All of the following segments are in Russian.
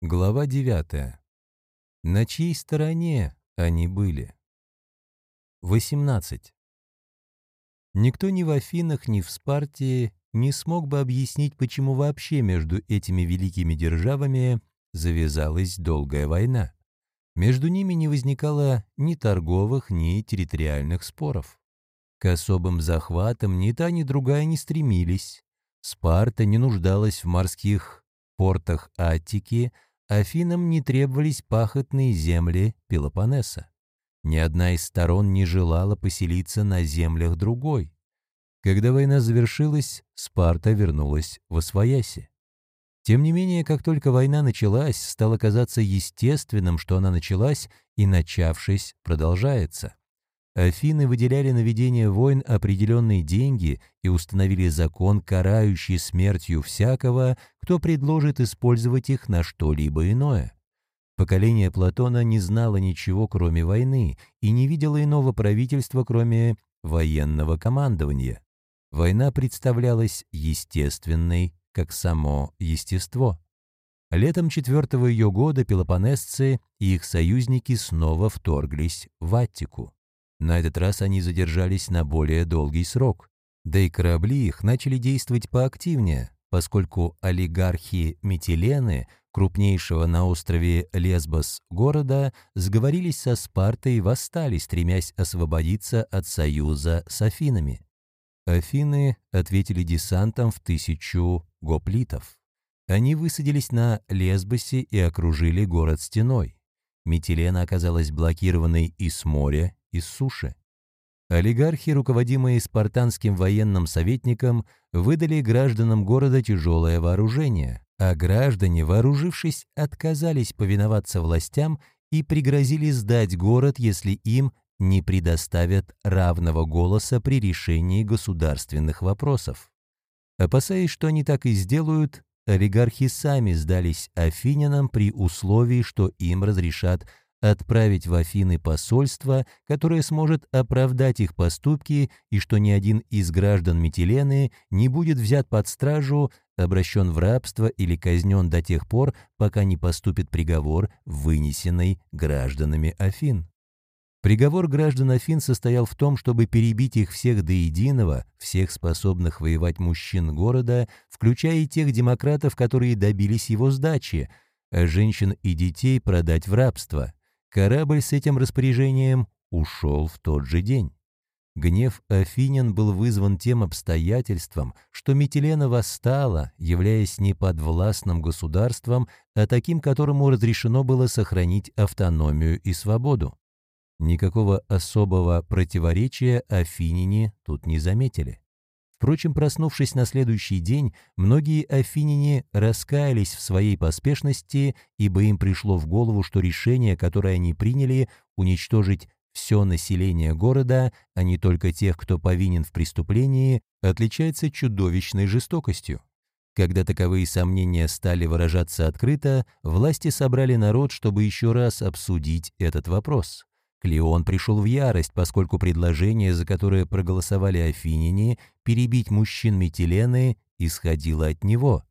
Глава 9. На чьей стороне они были? 18. Никто ни в Афинах, ни в Спарте не смог бы объяснить, почему вообще между этими великими державами завязалась долгая война. Между ними не возникало ни торговых, ни территориальных споров. К особым захватам ни та, ни другая не стремились. Спарта не нуждалась в морских портах Аттики, Афинам не требовались пахотные земли Пелопоннеса. Ни одна из сторон не желала поселиться на землях другой. Когда война завершилась, Спарта вернулась в Освояси. Тем не менее, как только война началась, стало казаться естественным, что она началась и, начавшись, продолжается. Афины выделяли на ведение войн определенные деньги и установили закон, карающий смертью всякого, кто предложит использовать их на что-либо иное. Поколение Платона не знало ничего, кроме войны, и не видело иного правительства, кроме военного командования. Война представлялась естественной, как само естество. Летом четвертого ее года пелопонесцы и их союзники снова вторглись в Аттику. На этот раз они задержались на более долгий срок. Да и корабли их начали действовать поактивнее, поскольку олигархи Метилены, крупнейшего на острове Лесбос города, сговорились со Спартой и восстали, стремясь освободиться от союза с Афинами. Афины ответили десантом в тысячу гоплитов. Они высадились на Лесбосе и окружили город стеной. Метилена оказалась блокированной и с моря, и с суши. Олигархи, руководимые спартанским военным советником, выдали гражданам города тяжелое вооружение, а граждане, вооружившись, отказались повиноваться властям и пригрозили сдать город, если им не предоставят равного голоса при решении государственных вопросов. Опасаясь, что они так и сделают, олигархи сами сдались афинянам при условии, что им разрешат отправить в Афины посольство, которое сможет оправдать их поступки и что ни один из граждан Метилены не будет взят под стражу, обращен в рабство или казнен до тех пор, пока не поступит приговор, вынесенный гражданами Афин. Приговор граждан Афин состоял в том, чтобы перебить их всех до единого, всех способных воевать мужчин города, включая и тех демократов, которые добились его сдачи, а женщин и детей продать в рабство – Корабль с этим распоряжением ушел в тот же день. Гнев Афинян был вызван тем обстоятельством, что Метелена восстала, являясь не подвластным государством, а таким, которому разрешено было сохранить автономию и свободу. Никакого особого противоречия афиняне тут не заметили. Впрочем, проснувшись на следующий день, многие афиняне раскаялись в своей поспешности, ибо им пришло в голову, что решение, которое они приняли, уничтожить все население города, а не только тех, кто повинен в преступлении, отличается чудовищной жестокостью. Когда таковые сомнения стали выражаться открыто, власти собрали народ, чтобы еще раз обсудить этот вопрос. Клеон пришел в ярость, поскольку предложение, за которое проголосовали афиняне, перебить мужчин Метилены, исходило от него.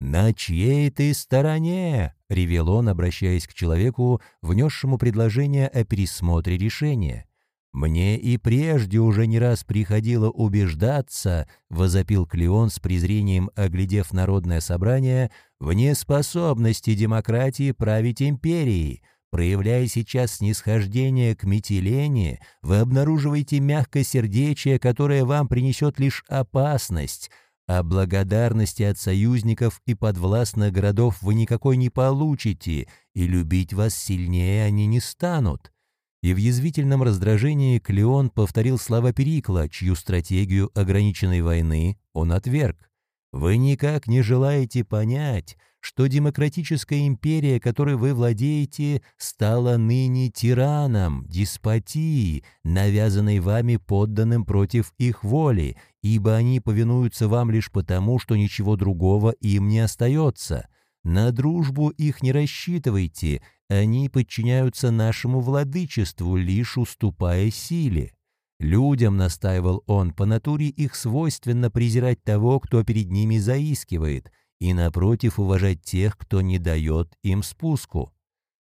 «На чьей ты стороне?» — ревел он, обращаясь к человеку, внесшему предложение о пересмотре решения. «Мне и прежде уже не раз приходило убеждаться», — возопил Клеон с презрением, оглядев народное собрание, «в неспособности демократии править империей». Проявляя сейчас снисхождение к Метилене, вы обнаруживаете мягкосердечие, которое вам принесет лишь опасность, а благодарности от союзников и подвластных городов вы никакой не получите, и любить вас сильнее они не станут». И в язвительном раздражении Клеон повторил слова Перикла, чью стратегию ограниченной войны он отверг. «Вы никак не желаете понять, что демократическая империя, которой вы владеете, стала ныне тираном, деспотией, навязанной вами подданным против их воли, ибо они повинуются вам лишь потому, что ничего другого им не остается. На дружбу их не рассчитывайте, они подчиняются нашему владычеству, лишь уступая силе. Людям, настаивал он, по натуре их свойственно презирать того, кто перед ними заискивает – и, напротив, уважать тех, кто не дает им спуску.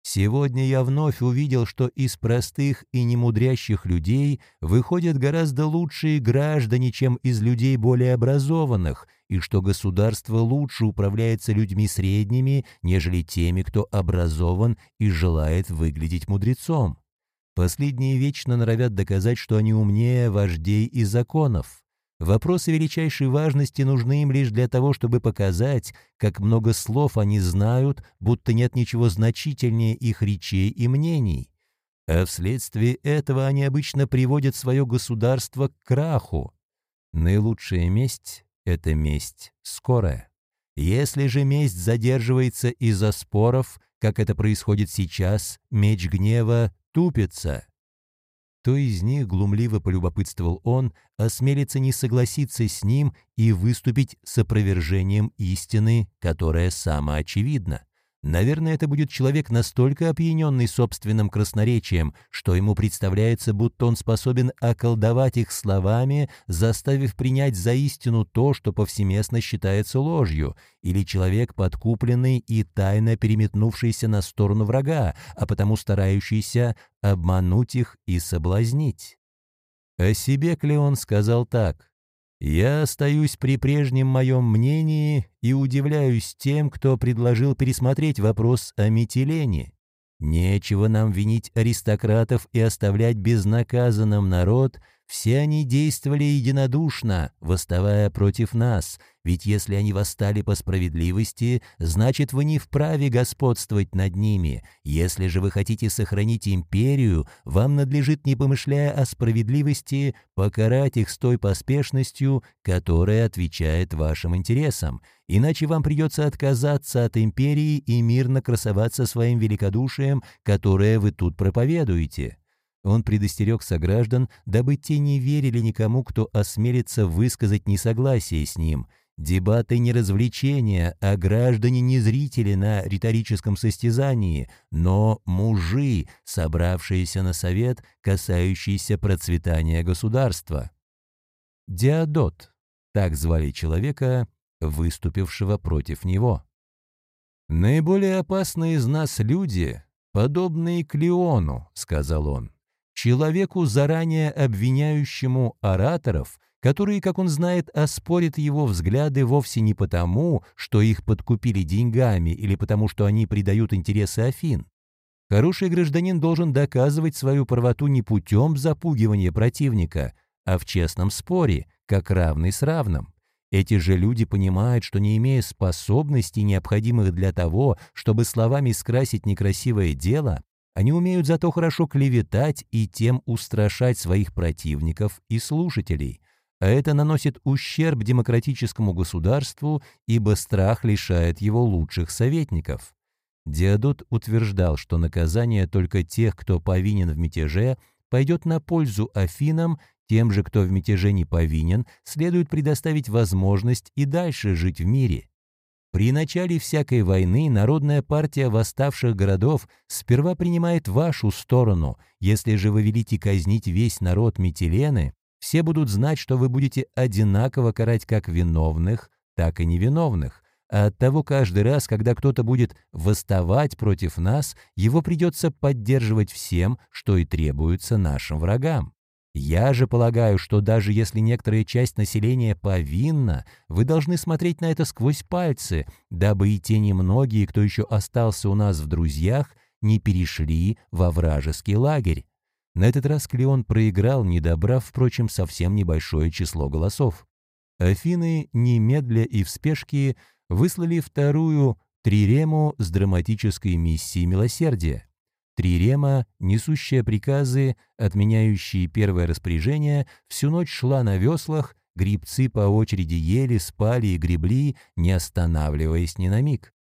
Сегодня я вновь увидел, что из простых и немудрящих людей выходят гораздо лучшие граждане, чем из людей более образованных, и что государство лучше управляется людьми средними, нежели теми, кто образован и желает выглядеть мудрецом. Последние вечно норовят доказать, что они умнее вождей и законов. Вопросы величайшей важности нужны им лишь для того, чтобы показать, как много слов они знают, будто нет ничего значительнее их речей и мнений. А вследствие этого они обычно приводят свое государство к краху. Наилучшая месть — это месть скорая. Если же месть задерживается из-за споров, как это происходит сейчас, меч гнева тупится. Кто из них, глумливо полюбопытствовал он, осмелится не согласиться с ним и выступить с опровержением истины, которая самоочевидна? Наверное, это будет человек настолько опьяненный собственным красноречием, что ему представляется, будто он способен околдовать их словами, заставив принять за истину то, что повсеместно считается ложью, или человек подкупленный и тайно переметнувшийся на сторону врага, а потому старающийся обмануть их и соблазнить. О себе Клеон сказал так. Я остаюсь при прежнем моем мнении и удивляюсь тем, кто предложил пересмотреть вопрос о метилене. Нечего нам винить аристократов и оставлять безнаказанным народ – все они действовали единодушно, восставая против нас, ведь если они восстали по справедливости, значит, вы не вправе господствовать над ними. Если же вы хотите сохранить империю, вам надлежит, не помышляя о справедливости, покарать их с той поспешностью, которая отвечает вашим интересам. Иначе вам придется отказаться от империи и мирно красоваться своим великодушием, которое вы тут проповедуете. Он предостерег сограждан, дабы те не верили никому, кто осмелится высказать несогласие с ним. Дебаты не развлечения, а граждане не зрители на риторическом состязании, но мужи, собравшиеся на совет, касающийся процветания государства. Диодот, так звали человека, выступившего против него. «Наиболее опасные из нас люди, подобные Клеону», — сказал он человеку, заранее обвиняющему ораторов, которые, как он знает, оспорят его взгляды вовсе не потому, что их подкупили деньгами или потому, что они предают интересы Афин. Хороший гражданин должен доказывать свою правоту не путем запугивания противника, а в честном споре, как равный с равным. Эти же люди понимают, что не имея способностей, необходимых для того, чтобы словами скрасить некрасивое дело, они умеют зато хорошо клеветать и тем устрашать своих противников и слушателей, а это наносит ущерб демократическому государству, ибо страх лишает его лучших советников. Диодот утверждал, что наказание только тех, кто повинен в мятеже, пойдет на пользу Афинам, тем же, кто в мятеже не повинен, следует предоставить возможность и дальше жить в мире. При начале всякой войны Народная партия восставших городов сперва принимает вашу сторону. Если же вы велите казнить весь народ Метилены, все будут знать, что вы будете одинаково карать как виновных, так и невиновных. А оттого каждый раз, когда кто-то будет восставать против нас, его придется поддерживать всем, что и требуется нашим врагам. Я же полагаю, что даже если некоторая часть населения повинна, вы должны смотреть на это сквозь пальцы, дабы и те немногие, кто еще остался у нас в друзьях, не перешли во вражеский лагерь. На этот раз Клеон проиграл, не добрав, впрочем, совсем небольшое число голосов. Афины, немедля и в спешке, выслали вторую трирему с драматической миссией милосердия. Трирема, несущая приказы, отменяющие первое распоряжение, всю ночь шла на веслах, грибцы по очереди ели, спали и гребли, не останавливаясь ни на миг.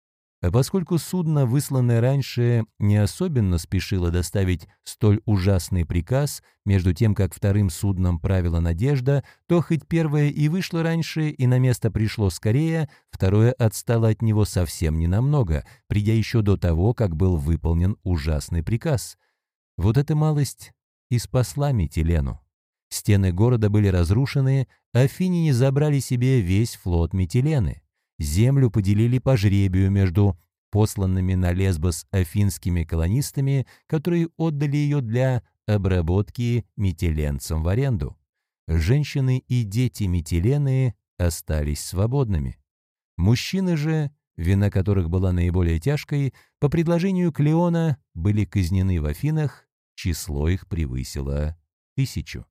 А поскольку судно, высланное раньше, не особенно спешило доставить столь ужасный приказ, между тем, как вторым судном правила «Надежда», то хоть первое и вышло раньше, и на место пришло скорее, второе отстало от него совсем ненамного, придя еще до того, как был выполнен ужасный приказ. Вот эта малость и спасла Метилену. Стены города были разрушены, а финине забрали себе весь флот Метилены. Землю поделили по жребию между посланными на Лесбос афинскими колонистами, которые отдали ее для обработки метеленцам в аренду. Женщины и дети Метелены остались свободными. Мужчины же, вина которых была наиболее тяжкой, по предложению Клеона были казнены в Афинах, число их превысило тысячу.